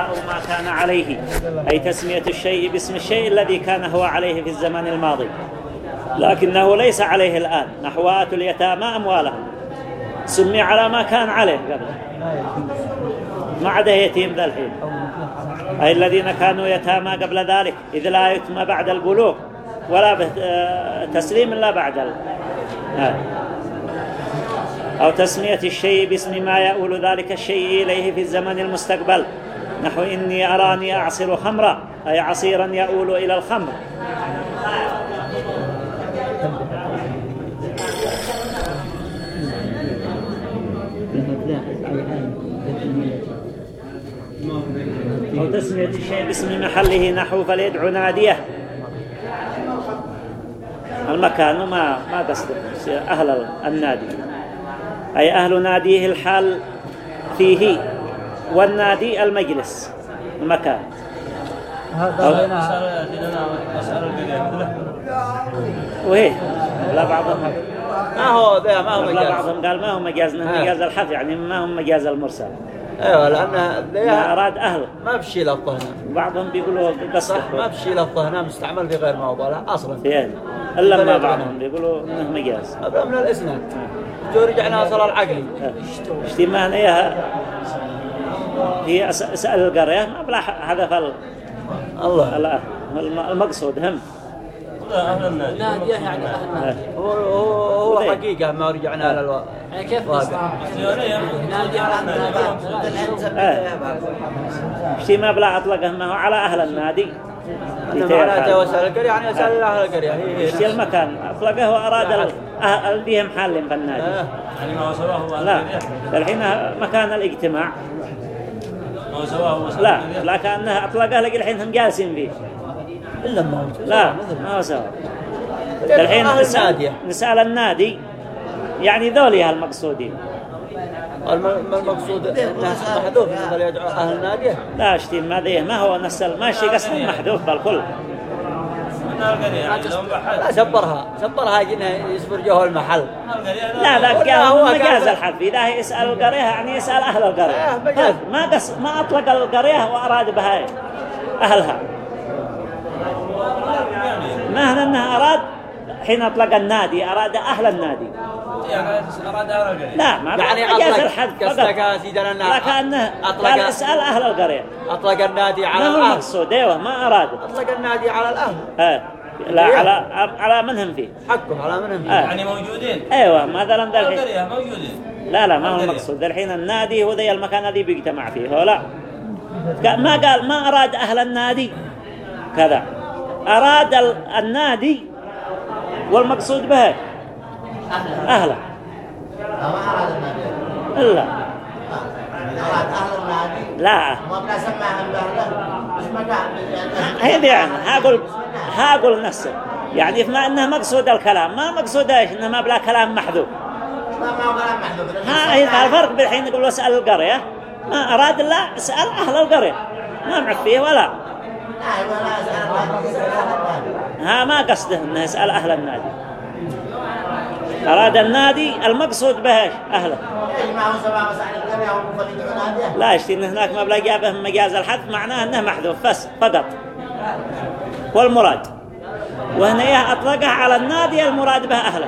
ما كان عليه أي تسمية الشيء باسم الشيء الذي كان هو عليه في الزمن الماضي. لكنه ليس عليه الآن. نحو اليتامى أموالهم. سمي على ما كان عليه قبل. ما عدا يتيم ذا الحين. أي الذين كانوا يتامى قبل ذلك إذ لا يتم بعد البلوغ ولا تسليم إلا بعد ال... أو تسمية الشيء باسم ما يؤول ذلك الشيء إليه في الزمن المستقبل. نحو إني أراني أعصر خمرا أي عصيرا يؤول إلى الخمر. أو تسمية الشيء باسم محله نحو فليدعو ناديه. المكان ما ما قصد أهل النادي. أي أهل ناديه الحال فيه. والنادي المجلس. المكان. هذا وهي. لا بعضهم. ما هو ذا ما هو لا مجاز. بعضهم قال ما هو مجاز مجاز الحث يعني ما هو مجاز المرسل. أيوه لأن ما أراد أهل. ما بشي لفظه هنا بعضهم بيقولوا صح ما بشي لفظه هنا مستعمل في غير موضوع لا أصلا. يعني إلا ما بعضهم بيقولوا إنه مجاز. هذا من الإسناد. جو رجعنا اصل العقلي اشتمال هي هي سأل القرية ما بلا حذف ال- الله. ال- الم- المقصود هم. نادية يعني أهل نادية هو هو. حقيقة ما رجعنا للواقع يعني كيف على نادية آه. اشتي ما بلا أطلقه ما هو على أهل النادي. أنا معناته وسأل القرية يعني يسأل أهل القرية. هي المكان. أطلقه وأراد ال- أه- حال في النادي. آه. يعني ما هو. لا. الحين مكان الاجتماع ما هو سواه هو لا لا كأنه أطلقه لقي الحين هم جالسين فيه. إلا ما لا ما هو سوا الحين أهل نسأل, النادي. يعني ذولي المقصودين الم- ما المقصود؟ محذوف يدعو أهل الناديه لا اشتي ما ذيه ما هو نسأل ماشي قسم محذوف بالكل. من القرية يعني لو بحث لا سبرها. سبرها جنها يسبر جوه المحل. لا لا هو مجاز الحذف إذا يسأل القرية يعني يسأل أهل القرية. آه، مجاز. ما قص ما أطلق القرية وأراد بها أهلها. ما هنا أنه أراد. حين أطلق النادي أراد أهل النادي. أراد أهل القرية. لا ما يعني قصدك يا فقط. سيدنا أنه لكنه قال اسأل أهل القرية. أطلق النادي على ما هو الأهل المقصود؟ أيوه ما أراد أطلق النادي على الأهل آه. لا على على من هم فيه؟ حقه على منهم آه. يعني موجودين. أيوه مثلا ذا الحين القرية موجودين. لا لا ما هو المقصود. الحين النادي هو ذي المكان الذي بيجتمع فيه. هو لا. ما قال ما أراد أهل النادي. كذا. أراد ال- النادي والمقصود به أهله. إلا. لا. ما هي دي يعني هاقول هاقول نفسه يعني ما إنه مقصود الكلام. ما مقصود إيش؟ إنه ما بلا كلام محذوف. كلام ها هي الفرق بالحين يقول اسال القرية. ما أراد الا اسال أهل القرية. ما معك فيه ولا. لا ولا أسأل يسأل ها ما قصده إنه يسأل أهل النادي أراد النادي المقصود به ناديه لا يشتي ان هناك ما بلا جابه مجاز الحذف معناه إنه محذوف بس فقط والمراد وهنا أطلقها على النادي المراد به أهله.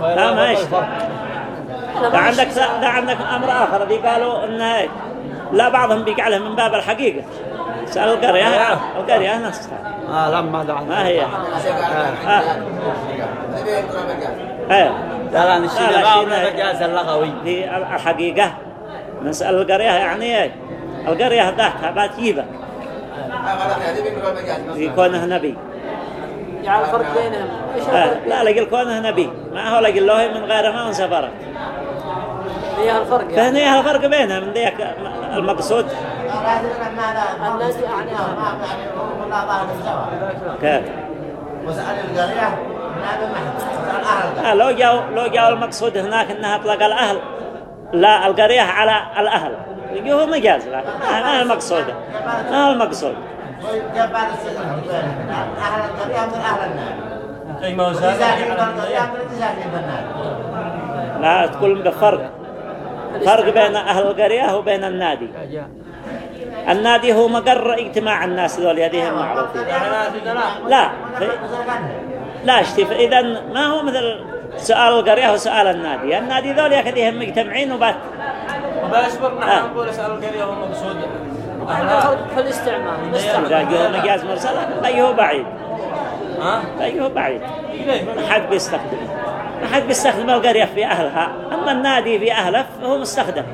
لا ما يشتي ده عندك. ده عندك أمر آخر ذي قالوا إنه إيه؟ لا بعضهم بيجعله من باب الحقيقة. سأل القرية القرية نفسها آه لما ما هي؟ آه. أيوه لا لا نشيل لا، ما هو شيل- من المجاز اللغوي. في الحقيقة. نسال القرية يعني إيه؟ القرية ذاتها بتجيبه في كونه نبي يعني الفرق بينهم. آه. لا لقي كونه نبي ما هو لقي الله من غيره ما هو سفره هي الفرق يعني. فهنا الفرق بينها من ذيك المقصود. الناس يعني كيف؟ وسأل القرية آه، لو جاء لو جاء المقصود هناك إنها اطلق الأهل لا القرية على الأهل. يجيه مجاز لكن ما هو المقصود. ما هو المقصود. أهل القرية من أهل النادي أي ما لا تقول بفرق فرق بين أهل القرية وبين النادي. النادي هو مقر اجتماع الناس ذول يديهم معروفين. لا لا اشتف إذا ما هو مثل سؤال القرية وسؤال النادي. النادي ذول يكديهم مجتمعين وبات. آه. نحن نقول اسأل القرية هم مقصود. في الاستعمال جاء مجاز مرسل أيه بعيد. ها؟ أيه بعيد؟ ما حد بيستخدم ما حد بيستخدم القرية في أهلها. أما النادي في أهله فهو مستخدم.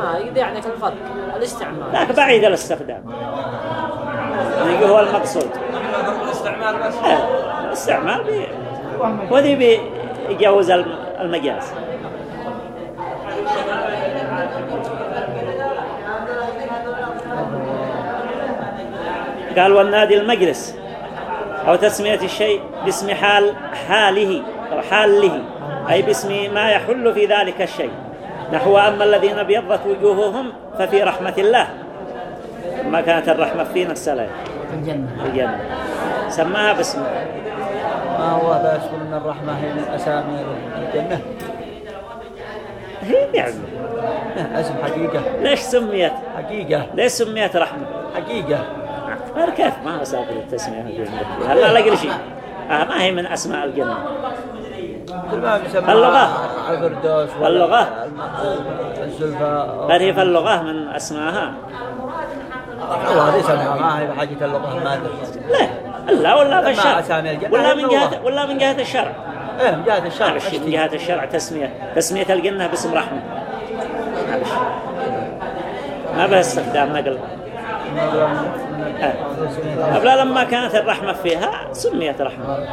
آه يعني الفرق. الاستعمال لكن بعيد الاستخدام. يعني هو المقصود. الاستعمال بس. الاستعمال بي وذي بيجوز الم- المجاز. قال والنادي المجلس أو تسمية الشيء باسم حال حاله أو حاله. أي باسم ما يحل في ذلك الشيء. نحو أما الذين أبيضت وجوههم ففي رحمة الله. ما كانت الرحمة في نفس الآية في الجنة. الجنة. سماها باسم. ما هو لا يشكر من الرحمة هي من أسامي الجنة؟ هي نعمة اسم حقيقة. ليش سميت؟ حقيقة. ليش سميت رحمة؟ حقيقة. كيف ما سابق التسمية هلا لا شيء. آه ما هي من أسماء الجنة. اللغة. الفردوس اللغة. هي في اللغة من أسماءها الله هذه سمعها ما هي بحاجة اللغة ما لا. لا ولا بالشرع. ولا من جهة. ولا من جهة الشرع. إيه من جهة الشرع. من جهة الشرع. تسمية. تسمية الجنة باسم رحمة. ما به استخدام نقل. قبل لما كانت الرحمة فيها سميت رحمة.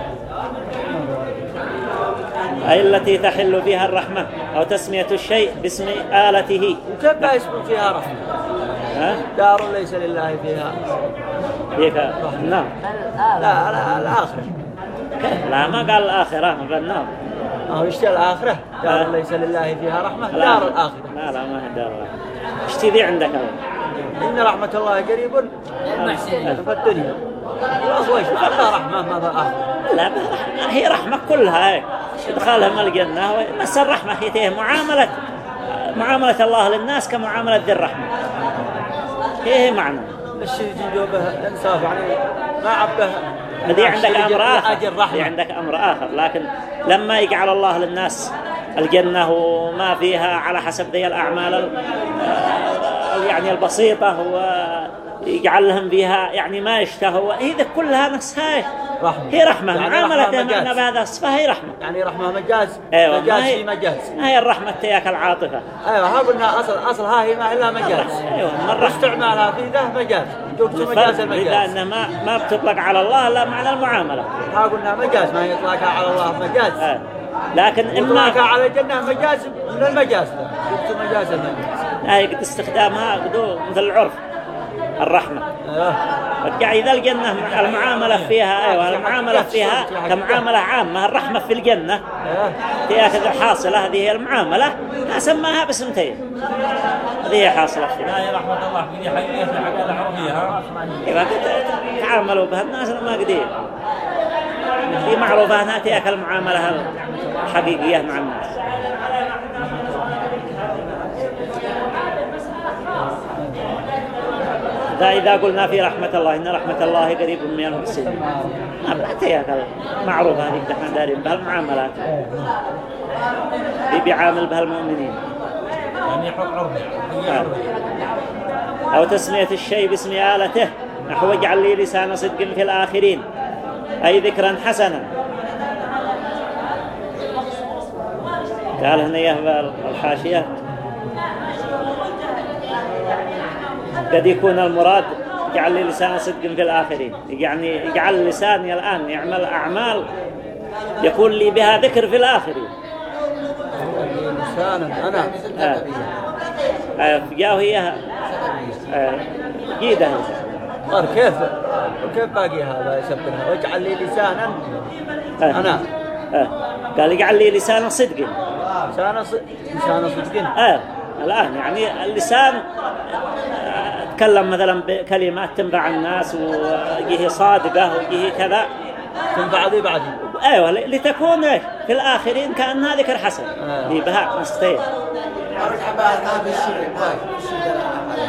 أي التي تحل فيها الرحمة أو تسمية الشيء باسم آلته. وكيف لا يسمى فيها رحمة؟ ها؟ دار ليس لله فيها. هيك نعم. لا لا الآخرة. لا ما قال الآخرة ما قال نعم. ما هو يشتري الآخرة؟ آه. دار ليس لله فيها رحمة دار الآخرة. لا لا ما هي دار إيش تبي عندك؟ إن رحمة الله قريب. في الدنيا إيش خلها رحمة ما آخرة. لا ما هي رحمة كلها. إدخالهم الجنة بس الرحمة هي تيه معاملة معاملة الله للناس كمعاملة ذي الرحمة. هي معنى. الشيء يجي به الإنصاف يعني ما عبه. هذه عندك أمر آخر. هذه عندك أمر آخر لكن لما يجعل الله للناس الجنة وما فيها على حسب ذي الأعمال ال- ال- يعني البسيطة ويجعل لهم فيها يعني ما يشتهوا. هي كلها نفسها رحمة. هي رحمة. يعني معنا مجاز. بهذا الصفة هي رحمة. يعني رحمة مجاز. أيوة مجاز هي في مجاز. ما هي الرحمة تياك العاطفة. أيوه ها قلنا اصل اصلها هي ما إلا مجاز. أيوة الرحمة. استعمالها في ذا مجاز. جبت مجاز المجاز. لأنه ما ما بتطلق على الله لا معنى المعاملة. ها قلنا مجاز. ما يطلقها على الله مجاز. آه. لكن إما على الجنة مجاز من المجاز جبت مجاز المجاز. هاي قد استخدامها قدو مثل العرف. الرحمة. إذا الجنة. المعاملة فيها أيوة المعاملة فيها كمعاملة عامة. الرحمة في الجنة. أيوه هي كذا حاصلة هذه هي المعاملة. سماها باسمتين هذه هي حاصلة فيها. لا يا رحمة الله في حقيقة العرفية ها إذا تعاملوا بها الناس ما قدير في معروفة هنا تياك المعاملة الحقيقية مع الناس. ذا إذا قلنا في رحمة الله إن رحمة الله قريب من المحسنين ما بتياك المعروفة هذه إحنا دارين بها المعاملات اللي بيعامل بها المؤمنين يعني حق حقيقة آه. أو تسمية الشيء باسم آلته. نحو اجعل لي لسان صدق في الآخرين. أي ذكرا حسنا. قال هنا يهبى الحاشية. قد يكون المراد اجعل لي لسان صدق في الآخرين يعني اجعل لساني الآن يعمل أعمال يكون لي بها ذكر في الآخرين لسانا أنا آه. آه. جاء هي آه. جيدة قال كيف كيف باقي هذا يسبرها واجعل لي لسانا آه. أنا آه. قال اجعل لي لسان صدق لسان ص- لسان صدق آه. الآن يعني اللسان آه، تكلم مثلا بكلمات تنفع الناس وجيه صادقة وجيه كذا. تنفع ذي بعدي أيوه لتكون إيش؟ في الآخرين كانها ذكر حسن آه. دي بها نصتين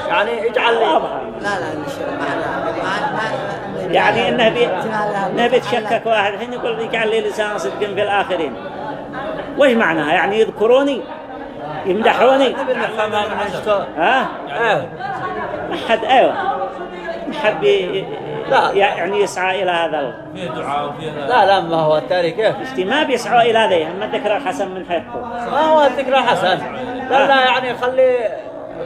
يعني اجعل لي. لا لا يعني إنه بي... انه بيتشكك واحد. الحين يقول يجعل لي لسان صدق في الآخرين. وش معناها؟ يعني يذكروني يمدحوني. ها؟ إيه ما حد أيوه. ما حد بي... لا. يعني يسعى إلى هذا. ال- فيه دعاء وفيه لا. لا ما هو التاريخ كيف اشتي ما بيسعوا إلى ذي. أما الذكر الحسن من حيثه ما هو الذكرى حسن لا لا يعني خلي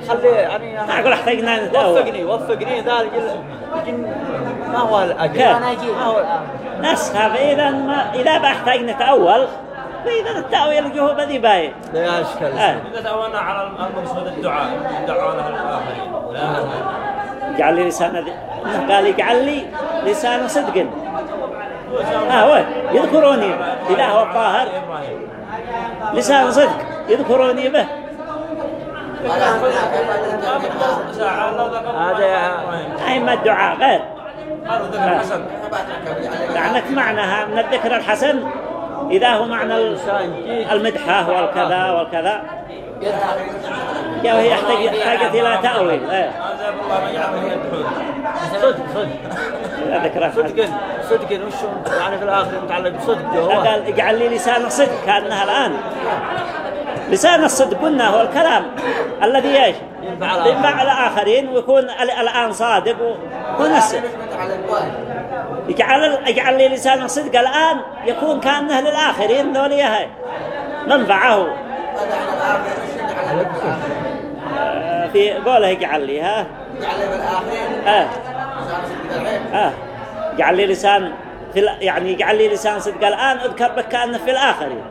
خلي يعني ما أقول احتاجنا وفقني وفقني ذا الجن ما هو الأجل ما هو نسخة. فإذا ما إذا بحتاج نتأول فإذا التأويل جهو بذي باين لا أشكال. إذا تأولنا على المقصود الدعاء دعونا للآخرين لا اجعل لي لسان قال اجعل لي لسان صدق آه هو يذكروني إذا هو الطاهر لسان صدق يذكروني به هذا أي ما الدعاء غير قالوا ذكر حسن لعنك معناها من الذكر الحسن إذا هو معنى ال- المدحة والكذا والكذا. وهي يحتاج حاجة إلى تأويل. إيه. صدق صدق. صدق صدق وش يعني في الآخر متعلق بصدق قال اجعل لي لسان صدق كأنها الآن. لسان الصدق قلنا هو الكلام الذي إيش؟ ينفع الآخرين. ويكون ال- الآن صادق ومنسب اجعل لي لسان صدق الآن يكون كأنه للآخرين ذولي هاي. منفعه آه، في قوله اجعل لي ها؟ آه. آه. اجعل لي لسان في يعني اجعل لي لسان صدق. الآن أذكر بك كأنه في الآخرين.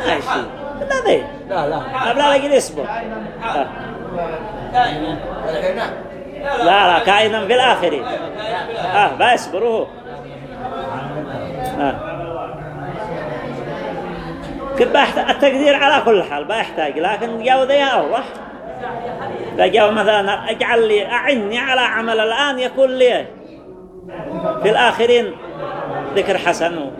هاي شيء لا. ذي لا. لا قبل لا يجي يصبر آه. لا لا كائنا في الآخرين آه بيصبر هو آه. التقدير على كل حال بيحتاج لكن جو ذي أوضح فجاء مثلا أجعل لي أعني على عمل الآن يكون لي في الآخرين ذكر حسن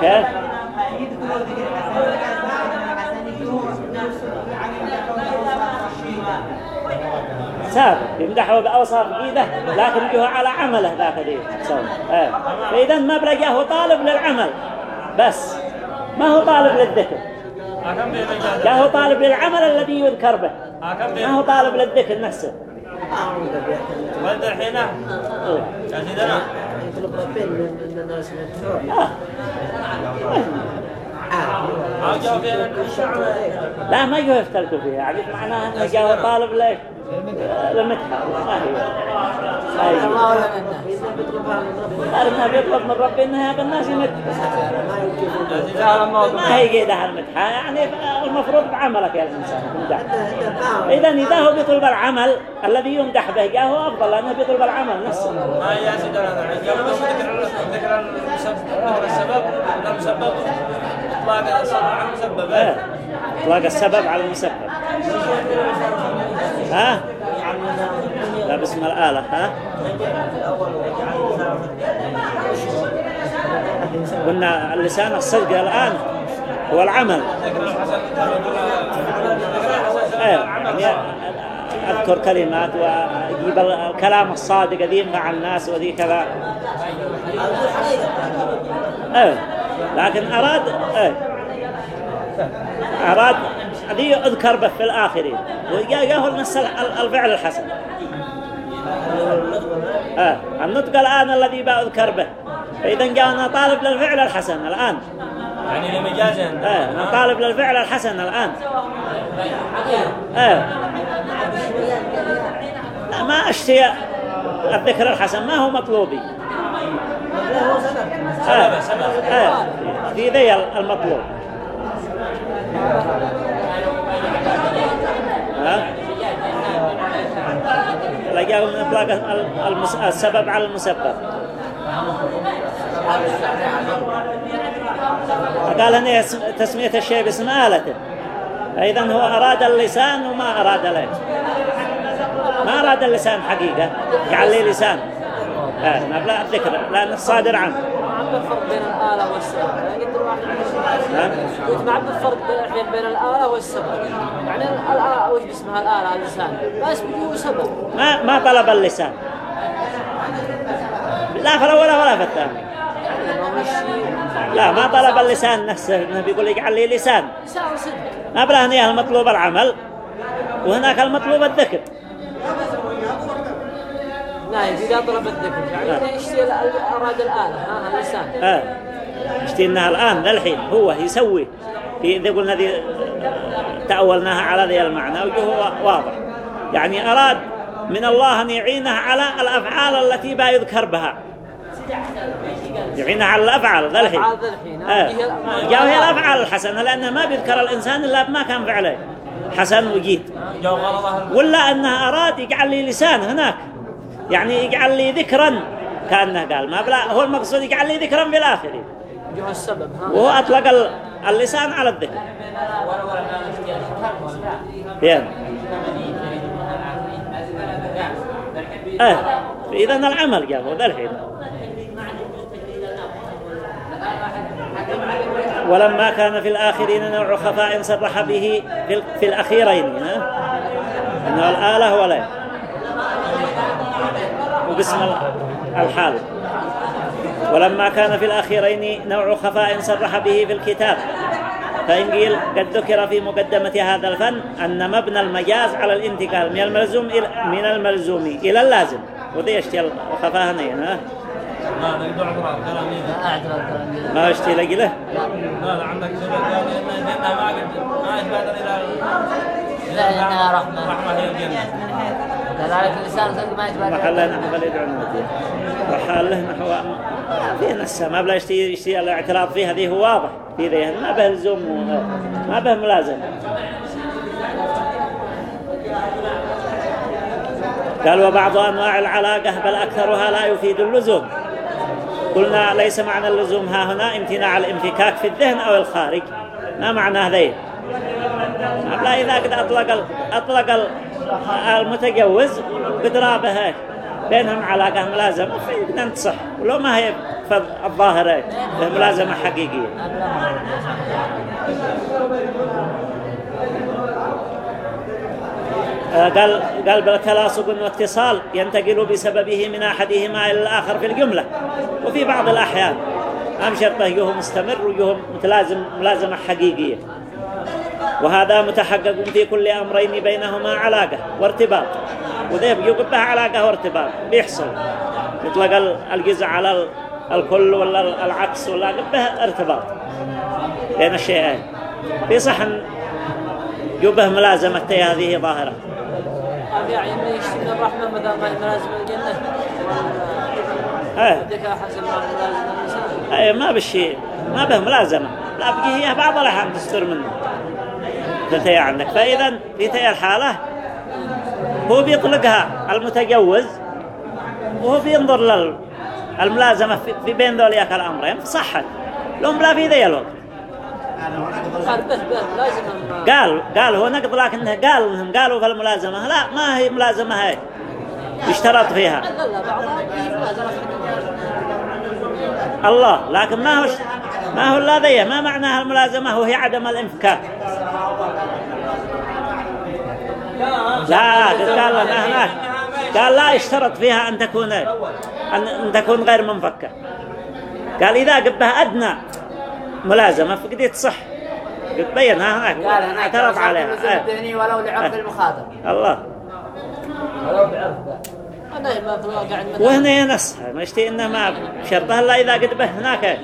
كيف؟ سابق يمدحه بأوصاف إيده لكن جه على عمله ذاك سوى إيه. فإذا ما بلقاه طالب للعمل. بس. ما هو طالب للذكر. جاء هو طالب للعمل الذي يذكر به. ما هو طالب للذكر نفسه. ولد الحين؟ سيدنا لا ما يجوا فيها. يعني معناها إنه جاء طالب ليش؟ للمدحة أيوة. الله ولا أرمها بيطلب من ربي إنها هذا الناس يمدح ما هي قيدها المدحة يعني المفروض بعملك يا الإنسان تمدح إذا إذا هو بيطلب العمل الذي يمدح به جاء هو أفضل لأنه بيطلب العمل نفسه ما يا سيدنا قبل بس ذكر ذكر المسبب السبب لا مسبب إطلاق السبب على المسبب إيه. إطلاق السبب على المسبب ها؟ لا باسم الآلة ها؟ قلنا اللسان الصدق الآن هو العمل. إيه يعني أذكر كلمات وأجيب الكلام الصادق ذي مع الناس وذي كذا. إيه لكن أراد إيه ذي أذكر به في الآخرين. وجاءه نفس الفعل الحسن. آه النطق الآن الذي بأذكر به. فاذا جاءنا طالب للفعل الحسن الآن. يعني لمجازا إيه أنا طالب للفعل الحسن الآن. لا، ما اشتي الذكر الحسن ما هو مطلوبي. إيه إيه في ذي المطلوب. المس... السبب على المسبب. فقال أن يس- تسمية الشيء باسم آلته فإذا هو أراد اللسان وما أراد له. ما أراد اللسان حقيقة. جعل لي لسان. آه ما بلا الذكر. لأن الصادر عنه. ما بين الآلة والسبب. يعني قلت نعم. ما بين الحين بين الآلة والسبب. يعني الآلة وش اسمها الآلة؟ اللسان. سبب. ما ما طلب اللسان. لا في الأول ولا في الثاني لا ما طلب اللسان نفسه. انه بيقول اجعل لي لسان. لسان صدق. ما بلا هنا المطلوب العمل وهناك المطلوب الذكر. لا إذا طلب الذكر يعني يشتري أراد الآلة ها اللسان آه. اشتي انها الآن ذا الحين هو يسوي. في إذا قلنا ذي تأولناها على ذي المعنى وجهه واضح. يعني أراد من الله أن يعينه على الأفعال التي با يذكر بها. يعينه على الأفعال ذا الحين. آه. جاء هي الأفعال. الحسنة لأنه ما بيذكر الإنسان إلا بما كان فعله. حسن وجيد. ولا أنه أراد يجعل لي لسان هناك. يعني يجعل لي ذكرا. كأنه قال ما بلا هو المقصود يجعل لي ذكرا في الآخرين وهو أطلق ال- اللسان على الذكر. يعني آه إذا العمل جابه ذا الحين. ولما كان في الآخرين نوع خفاء صرح به في, ال- في الأخيرين ها؟ إنه الآلة ولا وباسم ال- الحال ولما كان في الأخيرين نوع خفاء صرح به في الكتاب فإن قيل قد ذكر في مقدمة هذا الفن أن مبنى المجاز على الانتقال من الملزوم إلى من الملزوم إلى اللازم وذي يشتي الخفاء هنا ها؟ لا نقدر اعتراض كلام لا أعترض كلام ما يشتي لقي له لا لا عندك سبب ان الجنه ما قد ما اثبتت إلى لا إنها رحمة هي الجنه كذلك اللسان ما يتبع محل نحو بل يدعون وحال له نحو في نفسه ما بلا يشتي يشتي الاعتراض فيها ذي هو واضح. في ذي ما به لزوم ما به ملازم. قال وبعض أنواع العلاقة بل أكثرها لا يفيد اللزوم. قلنا ليس معنى اللزوم ها هنا امتناع الانفكاك في الذهن أو الخارج. ما معنى هذين؟ لا إذا قد أطلق ال- أطلق ال- المتجوز قدرابه بينهم علاقة ملازمة. تصح ولو ما هي الظاهرة ملازمة حقيقية. آه، قال قال بل تلاصق واتصال ينتقل بسببه من أحدهما إلى الآخر في الجملة. وفي بعض الأحيان أم شرطه مستمر ويهم متلازم ملازمة حقيقية. وهذا متحقق في كل أمرين بينهما علاقة وارتباط. وذيب يقبها علاقة وارتباط. بيحصل. يطلق ال- الجزء على ال- الكل ولا العكس ولا قبه ارتباط. بين الشيئين. في صحن يبه ملازمة هذه ظاهرة. يعني من الرحمة مثلا ما يلازم الجنة. إيه. إيه ما بالشيء ما به ملازمة. لا بقي هي بعض الأحيان تستر منه. تنتهي عنك فإذا في تلك الحالة هو بيطلقها المتجوز وهو بينظر للملازمة في- بين ذوليك الأمرين صحت. لهم بلا في ذي الوقت. قال قال هو نقض لكنه قال قالوا في الملازمة. لا ما هي ملازمة هاي. يشترط فيها. لا لا الله لكن ما هو ما هو الا ذي ما معناها الملازمة؟ وهي عدم الانفكاك لا قال هناك قال لا يشترط فيها أن تكون أن, أن تكون غير منفكة قال إذا قبها أدنى ملازمة فقد تصح قد بينها هناك. اعترض عليها. الذهني ولو لعرف آه. المخاطب الله. ولو عندنا وهنا ينصها ما يشتي إنه ما شرطها إلا إذا قد به هناك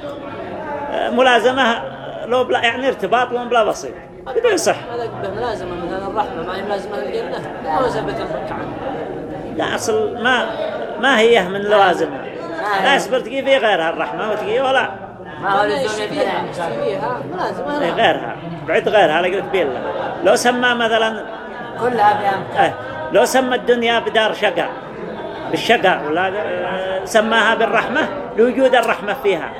ملازمة لو بلا يعني ارتباط لو بلا بسيط بدون يصح. هذا ملازمة مثلا الرحمة ما هي ملازمة الجنة. ما ثبت عنه لا أصل ما ما هي من لوازمها لا يصبر تقي في غيرها الرحمة وتقي ولا. ما هو لزوم يشتريها ملازمة لا. غيرها. بعد غيرها لقيت بيلا. لو سمى مثلا كلها آه، لو سمى الدنيا بدار شقاء بالشقاء ولا سماها بالرحمة لوجود الرحمة فيها.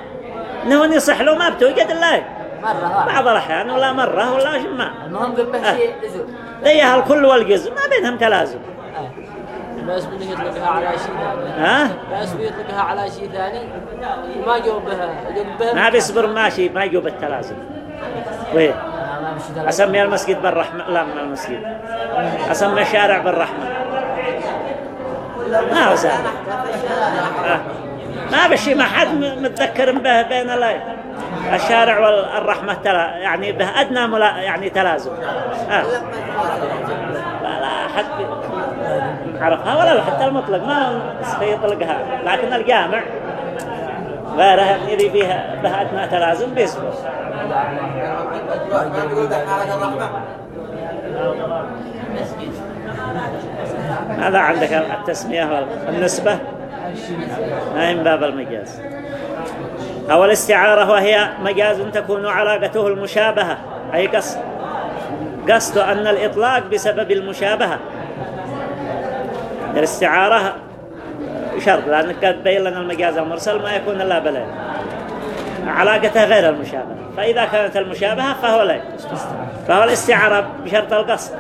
انه يصح لو ما بتوجد الله مرة بعض الأحيان ولا مرة ولا شما المهم قبه آه. شيء لزوم ذيها الكل والجزء ما بينهم تلازم. لا يسبق يطلقها على شيء ثاني. ها لا يسبق يطلقها على شيء ثاني وما جو بها جو بها ما بيصبر ماشي ما يجوب التلازم. وين؟ ما. أسمي المسجد بالرحمة. لا من المسجد. أسمي الشارع بالرحمة. ما هو سهل. ما بشي ما حد متذكر به بين الله. الشارع والرحمة تلا يعني به أدنى ملا يعني تلازم. آه. لا حد عرفها؟ ولا لا حتى المطلق ما يطلقها لكن الجامع غيرها يري فيها بها أدنى تلازم بيصبر هذا عندك؟ التسمية والنسبة؟ ما من باب المجاز أو الاستعارة وهي مجاز تكون علاقته المشابهة. أي قصد؟ قصد أن الإطلاق بسبب المشابهة. الاستعارة شرط لأنك قد لنا المجاز المرسل ما يكون إلا بلد. علاقته غير المشابهة. فإذا كانت المشابهة فهو لا فهو الاستعارة بشرط القصد.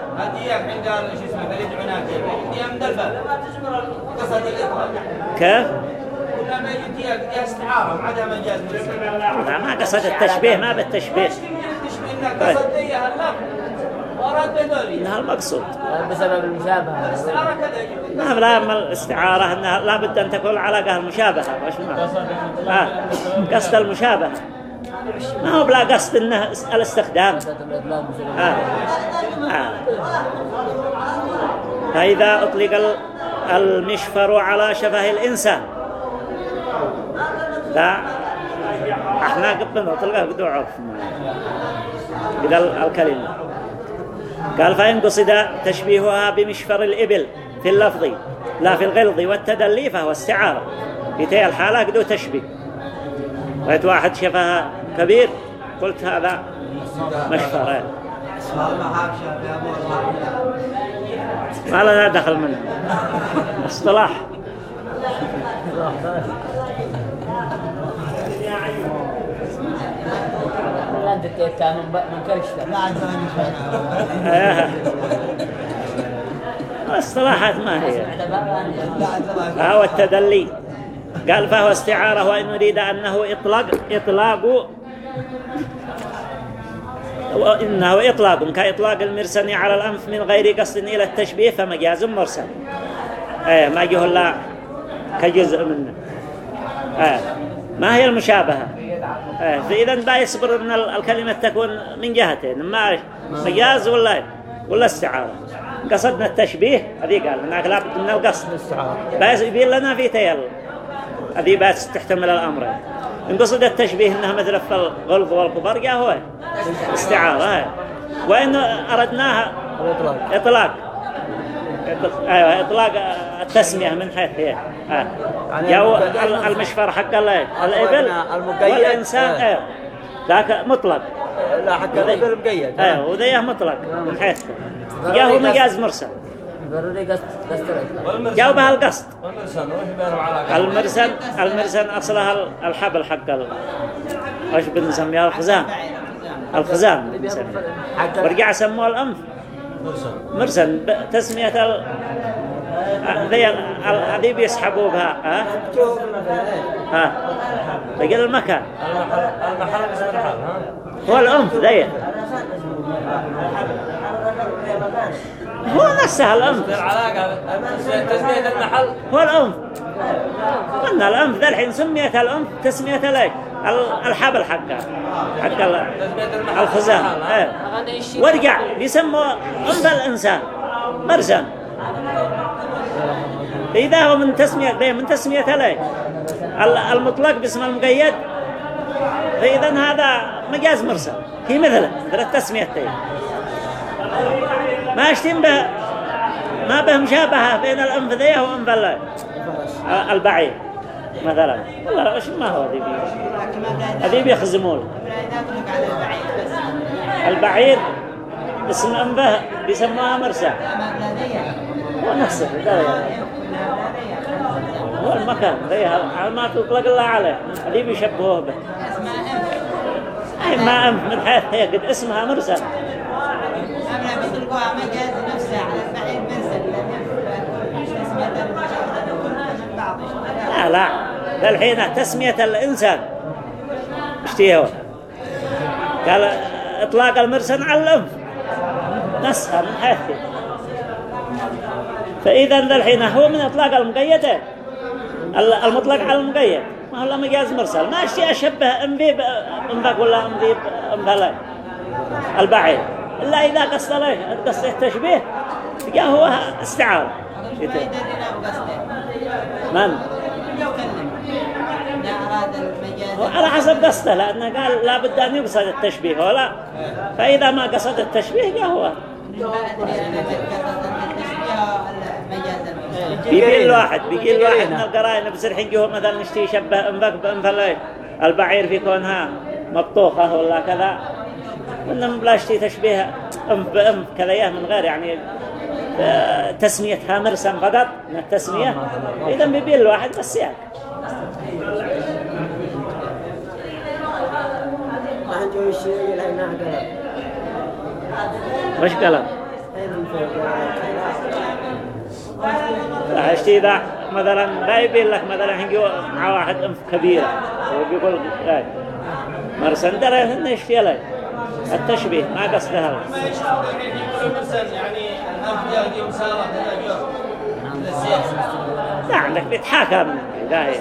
كيف؟ لا ما قصد التشبيه ما بالتشبيه. قصد إنها المقصود. بسبب المشابهة. ما لا ما الاستعارة إنها لابد أن تكون العلاقة المشابهة وش ما آه. قصد المشابهة. ما هو بلا قصد إنه الاستخدام. آه. آه. فإذا أطلق ال- المشفر على شفه الإنسان. لا إحنا قبل نطلقها بدون عرف. ال- الكلمة. قال فإن قصد تشبيهها بمشفر الإبل في اللفظ لا في الغلظ والتدلي فهو استعارة في تي الحالة قدو تشبيه. رأيت واحد شفها كبير قلت هذا مشفر. ما لنا دخل منه. اصطلاح. أنت تتكلم من عاد ما آه. الاصطلاحات ما هي. فهو التدلي. قال فهو استعارة وإن نريد أنه إطلاق إطلاق وإنه إطلاق. كإطلاق المرسل على الأنف من غير قصد إلى التشبيه فمجاز مرسل. آه ما جه إلا كجزء منه. آه ما هي المشابهة؟ آه فإذا با يصبر أن ال- الكلمة تكون من جهتين ما مجاز ولا ولا استعارة؟ قصدنا التشبيه هذه قال هناك لابد من القصد. بس يبين لنا في تيل. هذه بس تحتمل الأمر. إن قصد التشبيه إنها مثل في الغلظ والكبر جاء هو. استعارة. وإن أردناها إطلاق. إطلاق- أيوة إطلاق التسمية من حيث هي آه. يعني المشفر حق ال- الإبل. والإنسان آه. آه. ذاك مطلق. لا حتى الإبل مقيد. أيوه وذيه مطلق. من حيث. جاء مجاز مرسل. ضروري قصد قصد الإطلاق. جاء بها القصد. المرسل المرسل أصلها ال- الحبل حق ال... إيش بنسميها الخزام الخزام بنسميها حق ورجع سموه الأنف. مرسل تسمية ال... ذي هذي بيسحبوا بها ها ها؟ المكان المحل المحل هو الأنف ذي هو نفسها الأنف. تسميه المحل هو الأنف. قلنا الأنف ذا الحين سميت الأنف تسمية لك ال- الحبل حقها حق ال- تسميه المحل الخزام أغني الشيء ورجع بيسموا أنف الإنسان. مرسم إذا هو من تسمية من تسمية المطلق باسم المقيد. فإذا هذا مجاز مرسل. هي مثله مثل التسمية تي ما يشتم به ما به مشابهة بين الأنف ذي وأنف ال- البعير مثلا. والله وش ما هو ذي بي- هذي بيخزمون البعير اسم أنبه بيسموها مرسى يعني. هو المكان ذيها ما تطلق الله عليه هذي بيشبهوه به أي ما أنف من حيث هي قد اسمها مرسل بيطلقوها مجاز نفسها على اسمها لا لا الحين تسمية الإنسان اشتيه قال إطلاق المرسل على الأنف نسخة من حيث فإذا ذا الحين هو من إطلاق المقيد. المطلق على المقيد. ما هو مجاز مرسل. ما اشتي أشبه أنبي بأنبك ولا أنبي بأنبالي البعيد إلا إذا قصد له. قصد التشبيه جاء هو استعارة من؟ على حسب قصده لأنه قال لا بد أن يقصد التشبيه ولا فإذا ما قصد التشبيه جاء هو. بيجي الواحد بيجي الواحد من القرائن بصير حين مثلا نشتي يشبه انفق بانفق البعير في كونها مبطوخة ولا كذا. وإنما بلا اشتي تشبيه أنف بأنف كذا من غير يعني آه، تسميتها مرسم فقط من التسمية. إذا بيبي الواحد بس يعني. وش قلم؟ اشتي ذا مثلا لا يبين لك مثلا هنجي مع واحد أنف كبيرة وبيقول إيه مرسن درى هن له؟ التشبيه. ما قصدها له يعني الأفضل دي مسارة الأجر. لا عندك بيتحاكى من إذا هي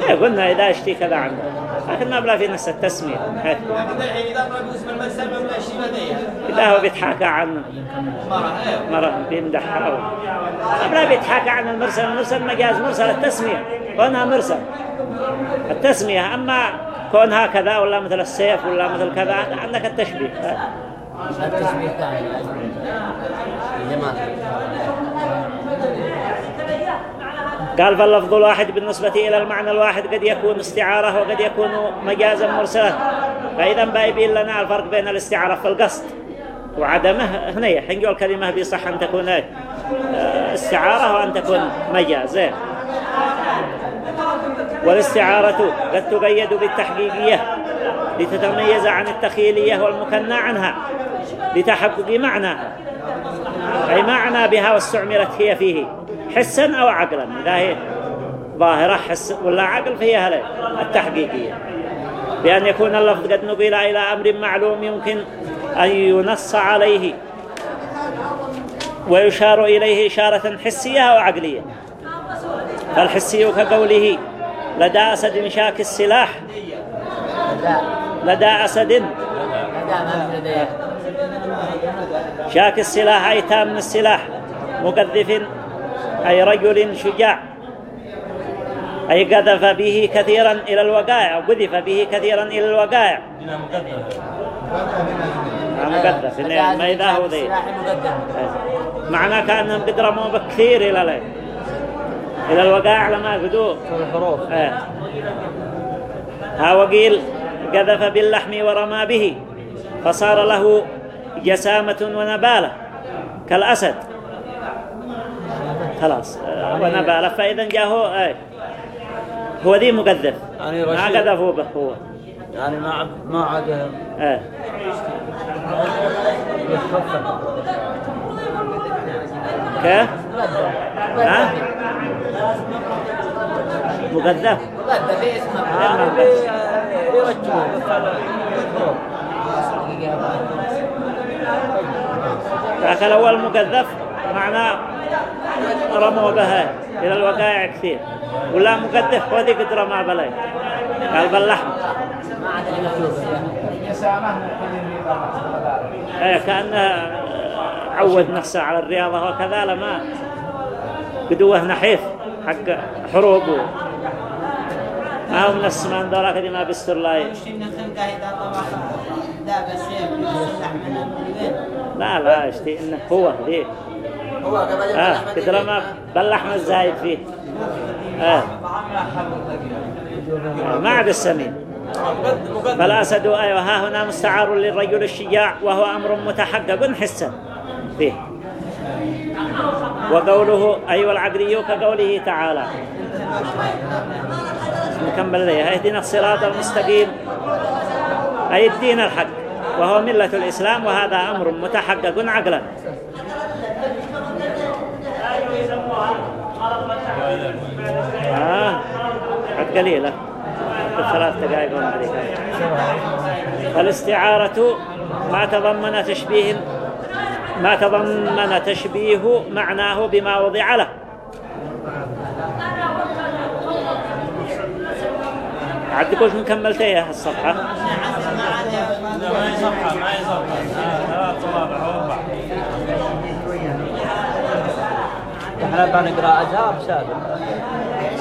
إيه قلنا إذا أشتي كذا عنده لكن ما بلا في نفس التسمية. إذا هو بيتحاكى عن مرة بيمدحها أو ما بلا بيتحاكى عن المرسل. المرسل مجاز مرسل التسمية. كونها مرسل. التسمية. أما كونها كذا ولا مثل السيف ولا مثل كذا عندك التشبيه. التشبيه جمال قال فاللفظ الواحد بالنسبة إلى المعنى الواحد قد يكون استعارة وقد يكون مجازا مرسلا فإذا بايبين لنا الفرق بين الاستعارة في القصد وعدمه. هنا حنجو الكلمة بيصح أن تكون آه، استعارة وأن تكون مجاز. إيه. والاستعارة قد تقيد بالتحقيقية لتتميز عن التخيلية والمكنى عنها لتحقق معناها. أي معنى بها واستعملت هي فيه. حسا أو عقلا؟ إذا هي ظاهرة حس ولا عقل فهي التحقيقية. بأن يكون اللفظ قد نقل إلى أمر معلوم يمكن أن ينص عليه ويشار إليه إشارة حسية أو عقلية. فالحسي كقوله لدى أسد شاك السلاح. لدى أسد. شاك السلاح أي تام السلاح. مقذف أي رجل شجاع. أي قذف به كثيرا إلى الوقائع قذف به كثيرا إلى الوقائع. آه، مقذف إنه ما إذا هو ذي. معناه كأنهم قد رموا بكثير إلى لي إلى الوقائع لما قدوا الحروف. آه. ها وقيل قذف باللحم ورمى به فصار له جسامة ونبالة كالأسد. خلاص آه، ونبالة فإذا جاءه آه. هو ذي مقذف يعني ما. قذفوا به هو يعني ما ما عاد آه. يخفف كيف؟ ها؟ مقذف مقدم في اسمه يعني يرجعوا ذاك الأول مقذف معناه رموا بها إلى الوقائع كثير. ولا مقذف وذي قد رمى بلاي. ما عاد إيه كأنه عود نفسه على الرياضة وكذا لما قدوه نحيف حق حروب ما هو من السمان ذولا كذي ما بيستر لا ي- لا لا اشتي إنه هو ذي هو آه كثر ما باللحم الزايد فيه. آه. آه، ما عاد السمين. فالأسد أيوة ها هنا مستعار للرجل الشجاع وهو أمر متحقق. حسا فيه. وقوله أيوة العقلي كقوله تعالى. نكمل ليه؟ اهدنا الصراط المستقيم. أي الدين الحق؟ وهو ملة الإسلام وهذا أمر متحقق عقلا. عد قليلة ثلاث دقائق كم. فالاستعارة ما تضمن تشبيه ما تضمن تشبيه معناه بما وضع له. عاد تقولش مكملتيه الصفحة؟ ما هي صفحة ما هي صفحة. آه، ثلاث أو أربع إحنا بنقرأ أجاب سابق إيش